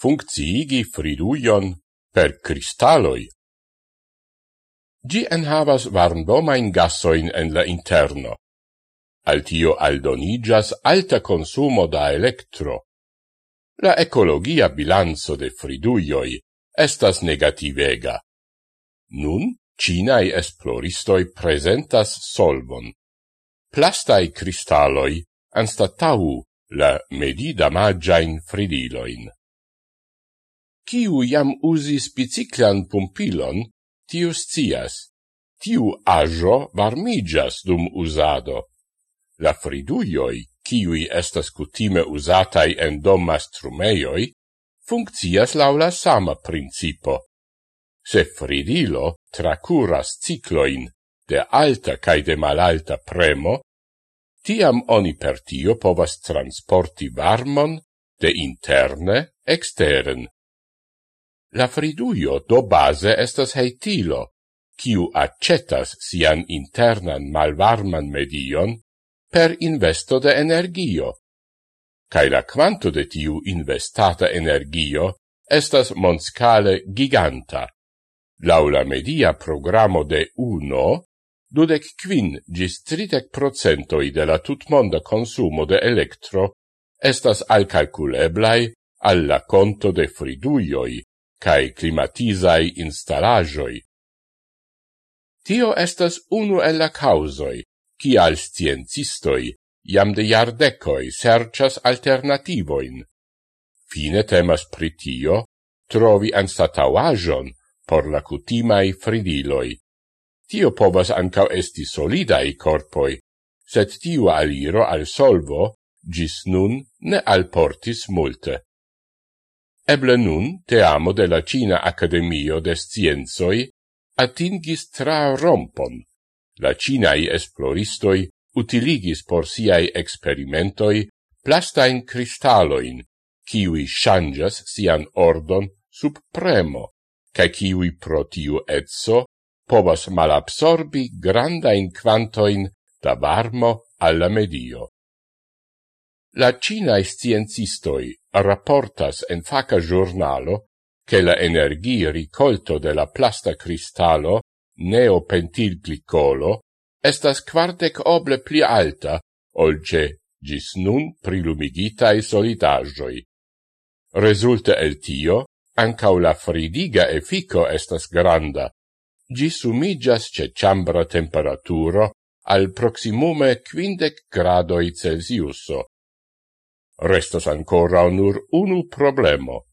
funcciigi friduion per cristalloi. Gi enhavas varmdomain gassoin en la interno. Al tio aldonigas alta consumo da electro. La ecologia bilanzo de friduioi estas negativega. Nun, Cinae esploristoi presentas solvon. Plastai cristalloi anstatau la medida magiain fridiloin. Kiu jam usis biciclan pumpilon, tiu scias. Tiu ajo varmigas dum usado. La friduioi, kiui estas cutime usatai en doma strumeioi, funccias laula sama principo. Se fridilo tracuras cicloin de alta cae de malalta premo, tiam oni per tio povas transporti varmon de interne exteren. La friduio do base estas heitilo, kiu accetas sian internan malvarman medion per investo de energio. Cae la quanto de tiu investata energio estas monscale giganta. Laula media programo de UNO, dudec quin gis tritec procentoi de la tutmonda consumo de electro estas alcalculeblai alla conto de friduioi, cae climatizai installajoi. Tio estas unu el la causoi, cial sciencistoi iam de iardecoi serchas alternativoin. Fine temas pritio, trovi anstatauajon por la cutimai fridiloi. Tio povas ancau esti solidai corpoi, sed tiu aliro al solvo gis nun ne alportis multe. Eble nun te amo de la Cina Academio de Scienzoi atingis tra rompon. La Cinae esploristoi utiligis por siai experimentoi plastain cristaloin, kiwi changas sian ordon sub premo, ca kiwi pro tiu etso povas malabsorbi grandain quantoin da varmo alla medio. La Cinae sciencistoi rapportas en faca giornalo che la energia ricolto de la plasta cristallo neopentilglicolo estas quardec oble pli alta olce gis nun prilumigitae solidagioi. Resulta el tio, ancau la fridiga effico estas granda. Gi umigas ce chambra temperaturo al proximume quindec gradoi Celsiuso, Restas ancora nur unu problemo.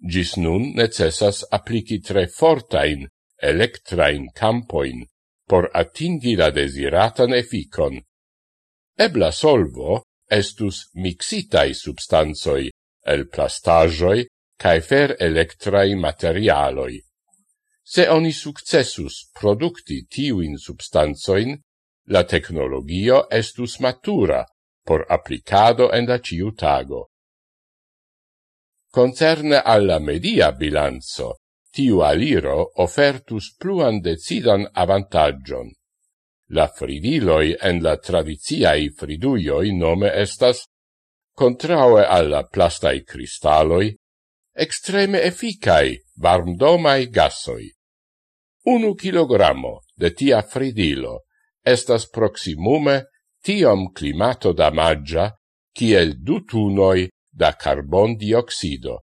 Gis nun necessas applici tre fortain electrain campoin por atingi la desiratan efficon. Ebla solvo estus mixitai substanzoi el plastajoi cae fer electrai materialoi. Se oni successus producti tiuin substanzoin, la technologio estus matura, por applicado en la ciu tago. Concerne alla media bilanzo, tiu aliro ofertus pluan decidan avantagion. La fridiloi en la tradiziai friduioi nome estas, contraue alla plastai cristalloi, extreme efficai varmdomai gassoi. Unu kilogramo de tia fridilo estas proximume tiom climato damagia kiel du tunoi da carbon dioxido.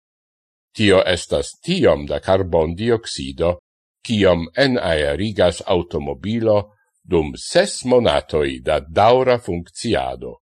Tio estas tiom da carbon dioxido, kiom en aerigas automobilo dum ses monatoi da daura funcciado.